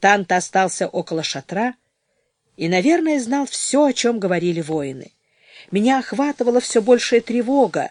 Танта остался около шатра и, наверное, знал все, о чем говорили воины. Меня охватывала все большая тревога,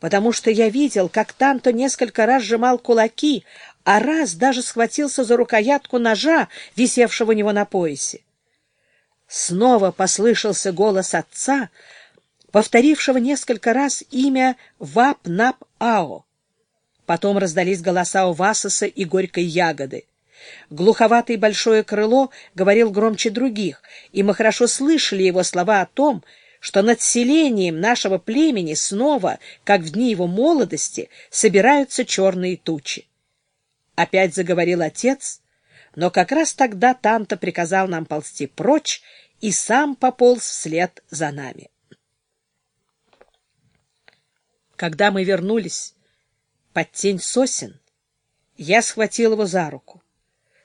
потому что я видел, как Танто несколько раз сжимал кулаки, а раз даже схватился за рукоятку ножа, висевшего у него на поясе. Снова послышался голос отца, повторившего несколько раз имя Вап-Нап-Ао. Потом раздались голоса у Васоса и Горькой Ягоды. Глуховатое большое крыло говорил громче других, и мы хорошо слышали его слова о том, что над селением нашего племени снова, как в дни его молодости, собираются черные тучи. Опять заговорил отец, но как раз тогда Танта приказал нам ползти прочь и сам пополз вслед за нами. Когда мы вернулись под тень сосен, я схватил его за руку. —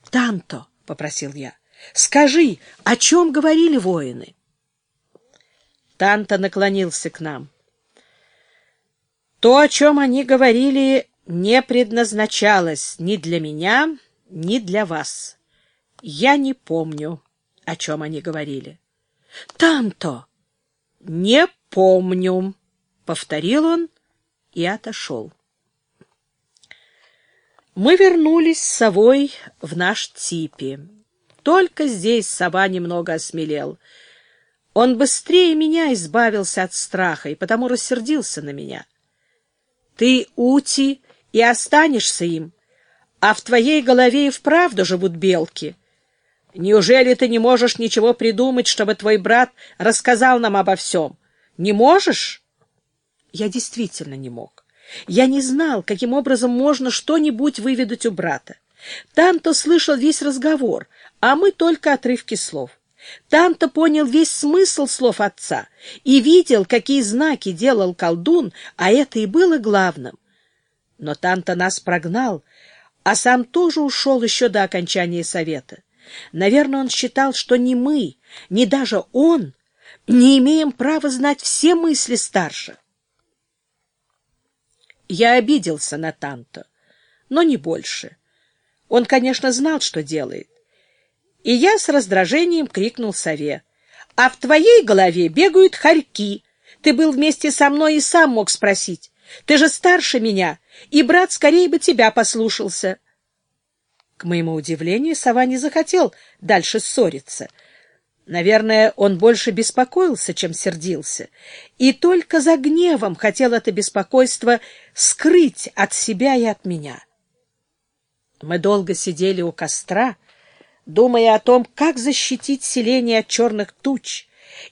Танто, — попросил я, — скажи, о чем говорили воины? Танто наклонился к нам. То, о чем они говорили, не предназначалось ни для меня, ни для вас. Я не помню, о чем они говорили. — Танто! — Не помню, — повторил он и отошел. Мы вернулись с совой в наш типи. Только здесь сова немного осмелел — он быстрее меня избавился от страха и потому рассердился на меня. Ты, Ути, и останешься им, а в твоей голове и вправду живут белки. Неужели ты не можешь ничего придумать, чтобы твой брат рассказал нам обо всем? Не можешь? Я действительно не мог. Я не знал, каким образом можно что-нибудь выведать у брата. Танто слышал весь разговор, а мы только отрывки слов. Танто понял весь смысл слов отца и видел, какие знаки делал колдун, а это и было главным. Но Танто нас прогнал, а сам тоже ушел еще до окончания совета. Наверное, он считал, что ни мы, ни даже он не имеем права знать все мысли старших. Я обиделся на Танто, но не больше. Он, конечно, знал, что делает. И я с раздражением крикнул сове. «А в твоей голове бегают хорьки. Ты был вместе со мной и сам мог спросить. Ты же старше меня, и брат скорее бы тебя послушался». К моему удивлению, сова не захотел дальше ссориться. Наверное, он больше беспокоился, чем сердился, и только за гневом хотел это беспокойство скрыть от себя и от меня. Мы долго сидели у костра, думая о том, как защитить селение от черных туч,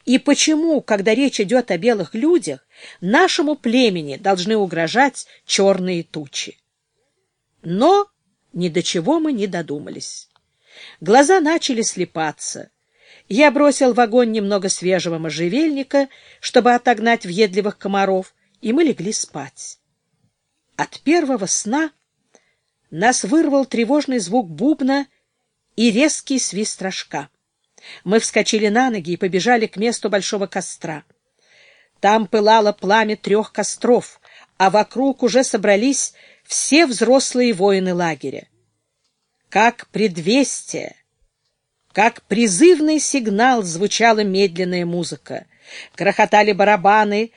и почему, когда речь идет о белых людях, нашему племени должны угрожать черные тучи. Но ни до чего мы не додумались. Глаза начали слепаться. Я бросил в огонь немного свежего можжевельника, чтобы отогнать въедливых комаров, и мы легли спать. От первого сна нас вырвал тревожный звук бубна и резкий свист рожка. Мы вскочили на ноги и побежали к месту большого костра. Там пылало пламя трех костров, а вокруг уже собрались все взрослые воины лагеря. Как предвестие, как призывный сигнал звучала медленная музыка. Крохотали барабаны,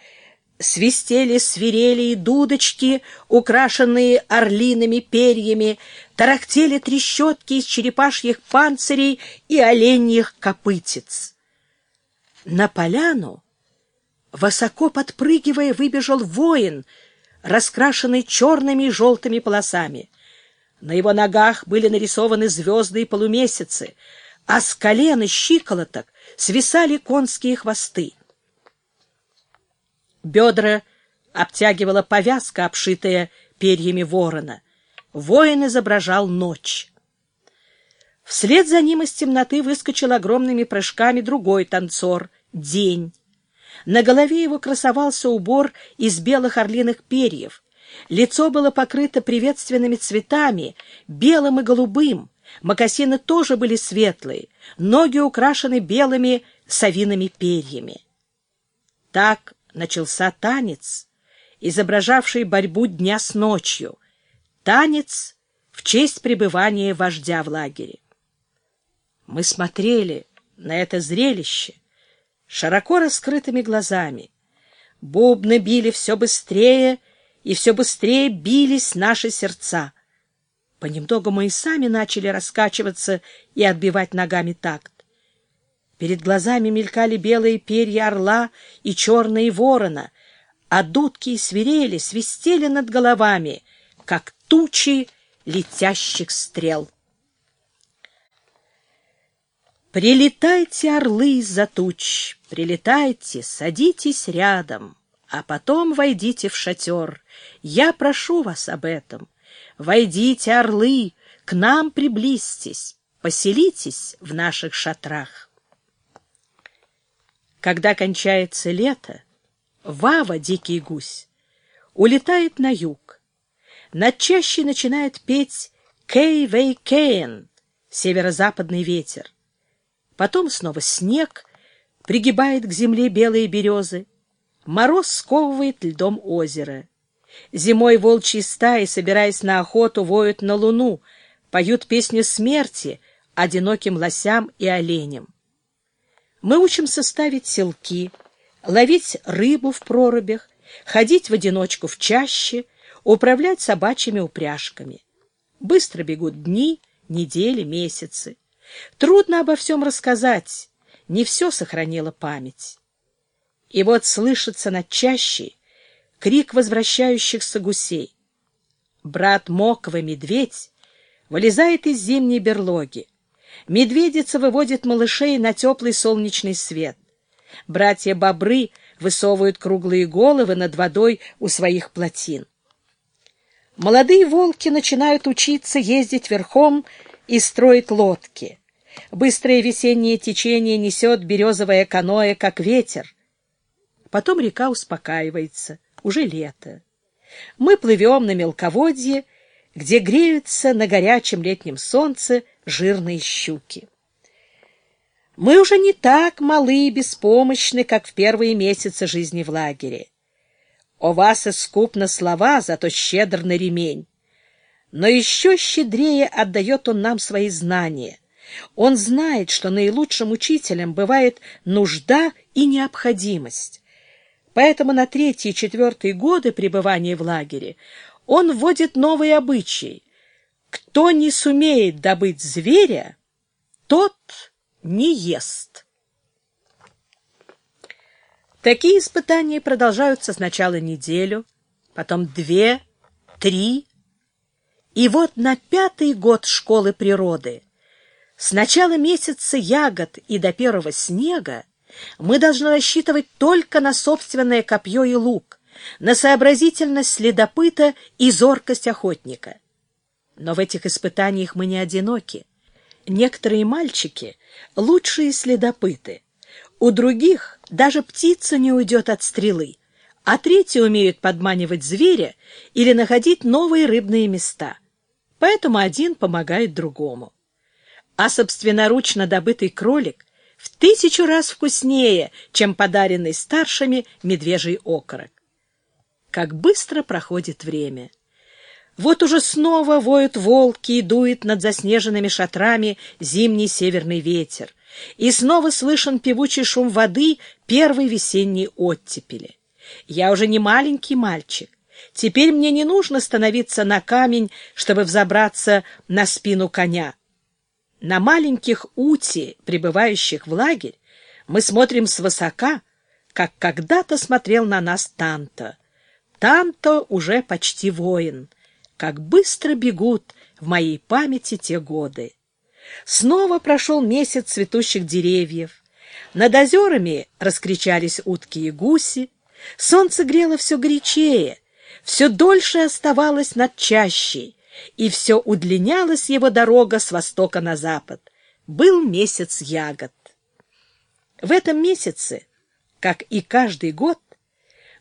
свистели свирели и дудочки, украшенные орлиными перьями, тарахтели трещотки из черепашьих панцирей и оленьих копытец. На поляну, высоко подпрыгивая, выбежал воин, раскрашенный черными и желтыми полосами. На его ногах были нарисованы звезды и полумесяцы, а с колен и щиколоток свисали конские хвосты. Бедра обтягивала повязка, обшитая перьями ворона. Воин изображал ночь. Вслед за ним из темноты выскочил огромными прыжками другой танцор — День. На голове его красовался убор из белых орлиных перьев. Лицо было покрыто приветственными цветами, белым и голубым. Мокасины тоже были светлые, ноги украшены белыми совиными перьями. Так начался танец, изображавший борьбу дня с ночью, танец в честь пребывания вождя в лагере. Мы смотрели на это зрелище широко раскрытыми глазами. Бубны били все быстрее, и все быстрее бились наши сердца. Понемногу мы и сами начали раскачиваться и отбивать ногами такт. Перед глазами мелькали белые перья орла и черные ворона, а дудки и свирели свистели над головами, как тучи летящих стрел. Прилетайте, орлы из-за туч, прилетайте, садитесь рядом, а потом войдите в шатер. Я прошу вас об этом. Войдите, орлы, к нам приблизьтесь, поселитесь в наших шатрах. Когда кончается лето, Вава, дикий гусь, улетает на юг. Над чащей начинает петь «Кей-вей-кейн» — северо-западный ветер. Потом снова снег пригибает к земле белые березы. Мороз сковывает льдом озеро. Зимой волчьи стаи, собираясь на охоту, воют на луну, поют песню смерти одиноким лосям и оленям. Мы учимся ставить селки, ловить рыбу в прорубях, ходить в одиночку в чаще, управлять собачьими упряжками. Быстро бегут дни, недели, месяцы. Трудно обо всем рассказать, не все сохранила память. И вот слышится над чащей крик возвращающихся гусей. Брат Моква, медведь, вылезает из зимней берлоги. Медведица выводит малышей на теплый солнечный свет. Братья-бобры высовывают круглые головы над водой у своих плотин. Молодые волки начинают учиться ездить верхом и строить лодки. Быстрое весеннее течение несет березовое каноэ, как ветер. Потом река успокаивается, уже лето. Мы плывем на мелководье, где греются на горячем летнем солнце жирные щуки. Мы уже не так малы и беспомощны, как в первые месяцы жизни в лагере. О вас на слова, зато щедр на ремень. Но еще щедрее отдает он нам свои знания — он знает, что наилучшим учителем бывает нужда и необходимость. Поэтому на третий и четвертый годы пребывания в лагере он вводит новые обычаи. Кто не сумеет добыть зверя, тот не ест. Такие испытания продолжаются сначала неделю, потом две, три, и вот на пятый год школы природы с начала месяца ягод и до первого снега мы должны рассчитывать только на собственное копье и лук, на сообразительность следопыта и зоркость охотника. Но в этих испытаниях мы не одиноки. Некоторые мальчики — лучшие следопыты. У других даже птица не уйдет от стрелы, а третьи умеют подманивать зверя или находить новые рыбные места. Поэтому один помогает другому а собственноручно добытый кролик в тысячу раз вкуснее, чем подаренный старшими медвежий окорок. Как быстро проходит время! Вот уже снова воют волки и дует над заснеженными шатрами зимний северный ветер, и снова слышен певучий шум воды первой весенней оттепели. Я уже не маленький мальчик. Теперь мне не нужно становиться на камень, чтобы взобраться на спину коня. На маленьких ути, прибывающих в лагерь, мы смотрим свысока, как когда-то смотрел на нас Танто. Танто уже почти воин. Как быстро бегут в моей памяти те годы. Снова прошел месяц цветущих деревьев. Над озерами раскричались утки и гуси. Солнце грело все горячее, все дольше оставалось над чащей и все удлинялась его дорога с востока на запад. Был месяц ягод. В этом месяце, как и каждый год,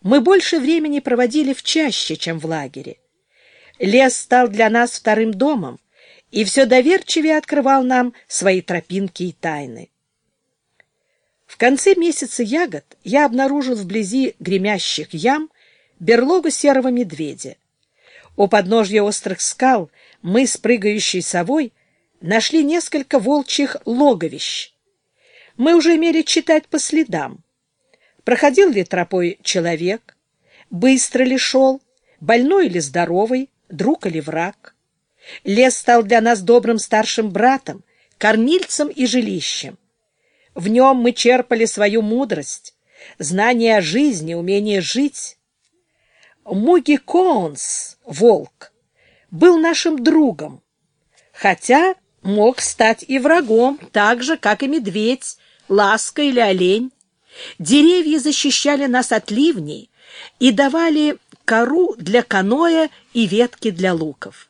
мы больше времени проводили в чаще, чем в лагере. Лес стал для нас вторым домом и все доверчивее открывал нам свои тропинки и тайны. В конце месяца ягод я обнаружил вблизи гремящих ям берлогу серого медведя. У подножья острых скал мы с прыгающей совой нашли несколько волчьих логовищ. Мы уже имели читать по следам. Проходил ли тропой человек, быстро ли шел, больной или здоровый, друг или враг. Лес стал для нас добрым старшим братом, кормильцем и жилищем. В нем мы черпали свою мудрость, знание о жизни, умение жить. Муги Коунс, волк, был нашим другом, хотя мог стать и врагом, так же, как и медведь, ласка или олень. Деревья защищали нас от ливней и давали кору для каноэ и ветки для луков.